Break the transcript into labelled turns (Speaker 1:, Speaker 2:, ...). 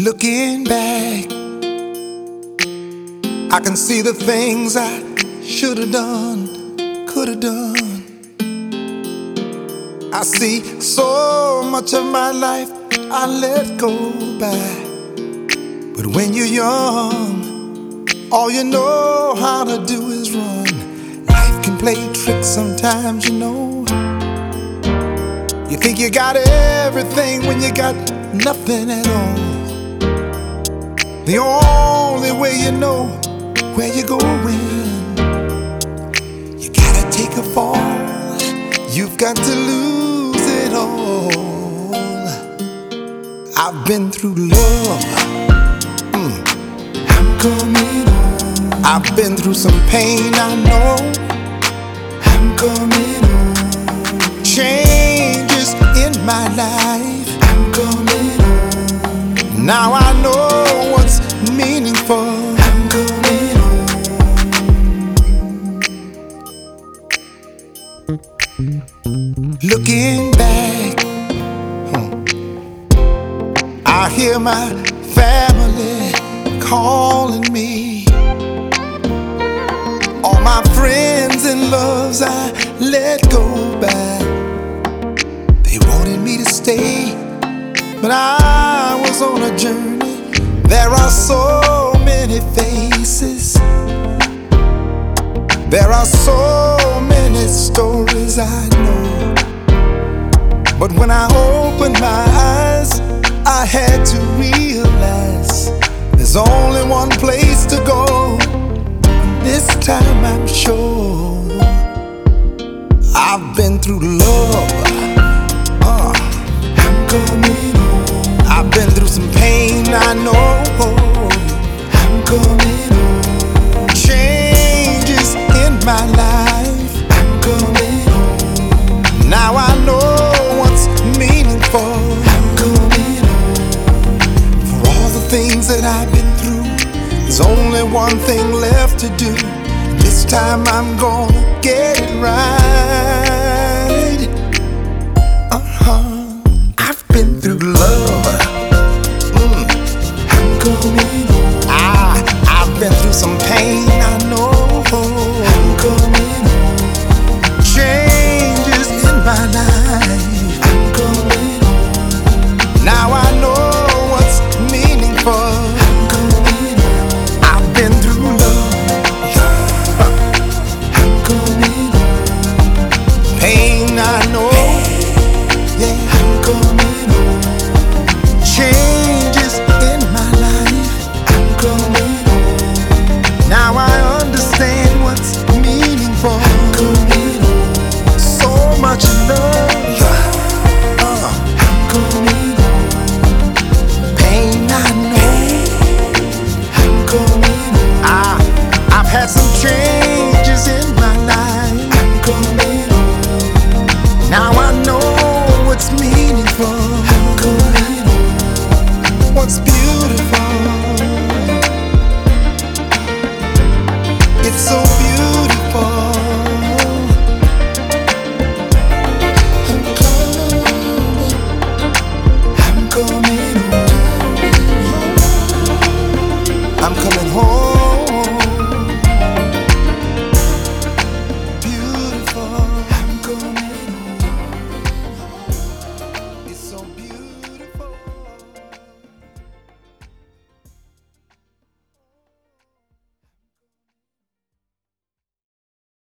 Speaker 1: Looking back, I can see the things I should have done, could have done. I see so much of my life I let go by. But when you're young, all you know how to do is run. Life can play tricks sometimes, you know. You think you got everything when you got nothing at all. The only way you know where you're going, you gotta take a fall. You've got to lose it all. I've been through love. Mm. I'm coming home. I've been through some pain, I know. I'm coming home. Changes in my life. I'm coming home. Now I know what's meaningful. I'm coming home. Looking back, huh, I hear my family calling me. All my friends and loves I let go back. They wanted me to stay, but I on a journey. There are so many faces. There are so many stories I know. But when I opened my eyes, I had to realize there's only one place to go. And this time I'm sure I've been through love. Uh, I'm coming my life. I'm home. Now I know what's meaningful. I'm coming home. For all the things that I've been through, there's only one thing left to do. This time I'm gonna get it right. Uh huh. I've been through love. Mm. I'm coming home. Ah, I've been through some pain, some changes in my life. I'm coming home. Now I know what's meaningful. I'm coming home. What's beautiful. It's so